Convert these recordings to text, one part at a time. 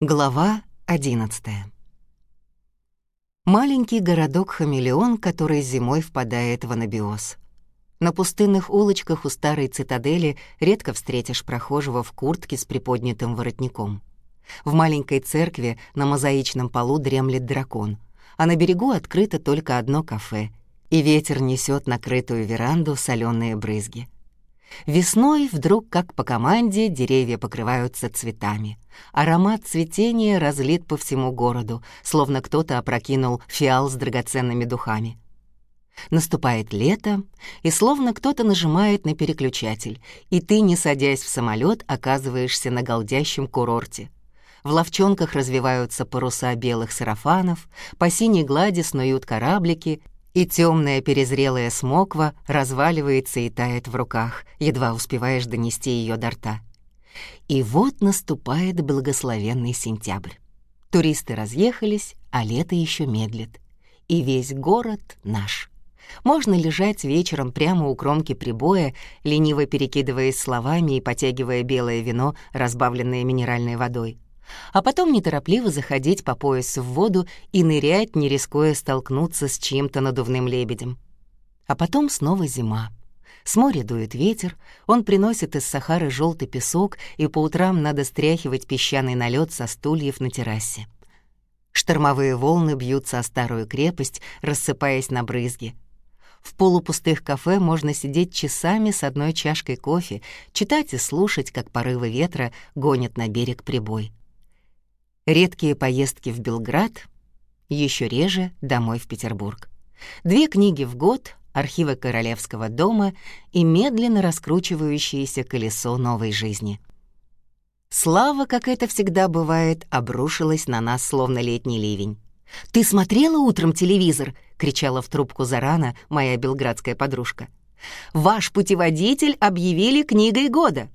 Глава 11 Маленький городок-хамелеон, который зимой впадает в анабиоз. На пустынных улочках у старой цитадели редко встретишь прохожего в куртке с приподнятым воротником. В маленькой церкви на мозаичном полу дремлет дракон, а на берегу открыто только одно кафе, и ветер несет накрытую веранду соленые брызги. Весной вдруг, как по команде, деревья покрываются цветами. Аромат цветения разлит по всему городу, словно кто-то опрокинул фиал с драгоценными духами. Наступает лето, и словно кто-то нажимает на переключатель, и ты, не садясь в самолет, оказываешься на голдящем курорте. В ловчонках развиваются паруса белых сарафанов, по синей глади снуют кораблики, и темная перезрелая смоква разваливается и тает в руках, едва успеваешь донести ее до рта. И вот наступает благословенный сентябрь. Туристы разъехались, а лето еще медлит. И весь город наш. Можно лежать вечером прямо у кромки прибоя, лениво перекидываясь словами и потягивая белое вино, разбавленное минеральной водой а потом неторопливо заходить по пояс в воду и нырять, не рискуя столкнуться с чьим-то надувным лебедем. А потом снова зима. С моря дует ветер, он приносит из Сахары желтый песок, и по утрам надо стряхивать песчаный налет со стульев на террасе. Штормовые волны бьются о старую крепость, рассыпаясь на брызги. В полупустых кафе можно сидеть часами с одной чашкой кофе, читать и слушать, как порывы ветра гонят на берег прибой редкие поездки в Белград, еще реже домой в Петербург. Две книги в год, архивы Королевского дома и медленно раскручивающееся колесо новой жизни. Слава, как это всегда бывает, обрушилась на нас, словно летний ливень. «Ты смотрела утром телевизор?» — кричала в трубку Зарана моя белградская подружка. «Ваш путеводитель объявили книгой года!»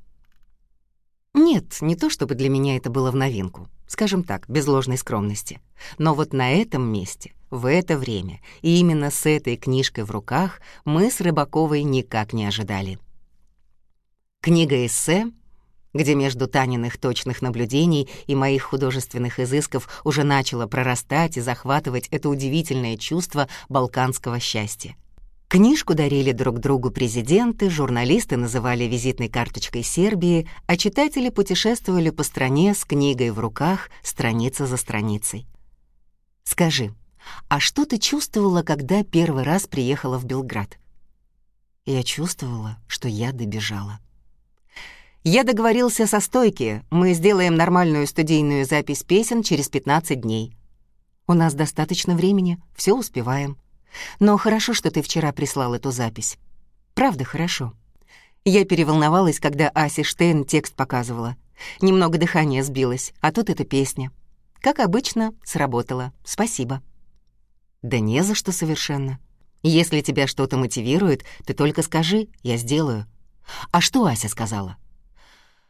Нет, не то чтобы для меня это было в новинку скажем так, без ложной скромности. Но вот на этом месте, в это время, и именно с этой книжкой в руках мы с Рыбаковой никак не ожидали. Книга эссе, где между Таниных точных наблюдений и моих художественных изысков уже начало прорастать и захватывать это удивительное чувство балканского счастья. Книжку дарили друг другу президенты, журналисты называли визитной карточкой Сербии, а читатели путешествовали по стране с книгой в руках, страница за страницей. «Скажи, а что ты чувствовала, когда первый раз приехала в Белград?» Я чувствовала, что я добежала. «Я договорился со стойки, мы сделаем нормальную студийную запись песен через 15 дней. У нас достаточно времени, все успеваем». Но хорошо, что ты вчера прислал эту запись. Правда, хорошо. Я переволновалась, когда Аси Штейн текст показывала. Немного дыхания сбилось, а тут эта песня. Как обычно, сработало. Спасибо. Да не за что совершенно. Если тебя что-то мотивирует, ты только скажи, я сделаю. А что Ася сказала?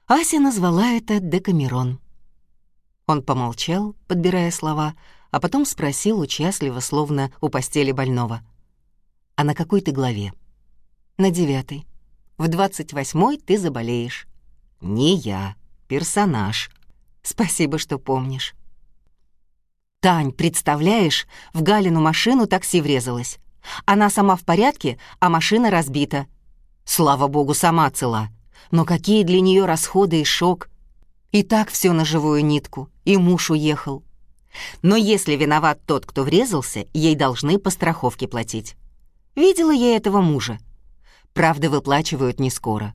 Ася назвала это Декамерон. Он помолчал, подбирая слова, а потом спросил участливо, словно у постели больного. «А на какой ты главе?» «На девятой. В двадцать восьмой ты заболеешь». «Не я, персонаж». «Спасибо, что помнишь». «Тань, представляешь, в Галину машину такси врезалась. Она сама в порядке, а машина разбита. Слава богу, сама цела. Но какие для нее расходы и шок. И так все на живую нитку, и муж уехал. Но если виноват тот, кто врезался, ей должны по страховке платить. Видела я этого мужа. Правда, выплачивают не скоро.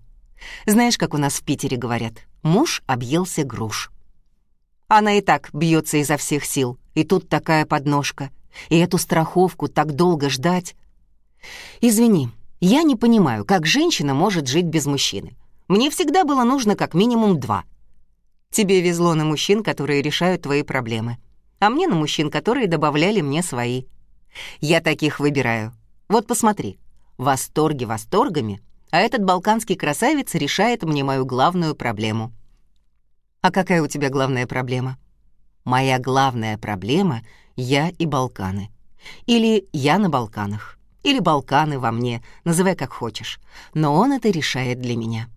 Знаешь, как у нас в Питере говорят, муж объелся груш. Она и так бьется изо всех сил, и тут такая подножка. И эту страховку так долго ждать. Извини, я не понимаю, как женщина может жить без мужчины. Мне всегда было нужно как минимум два. Тебе везло на мужчин, которые решают твои проблемы а мне на мужчин, которые добавляли мне свои. Я таких выбираю. Вот посмотри, восторги восторгами, а этот балканский красавец решает мне мою главную проблему. А какая у тебя главная проблема? Моя главная проблема — я и Балканы. Или я на Балканах. Или Балканы во мне, называй как хочешь. Но он это решает для меня.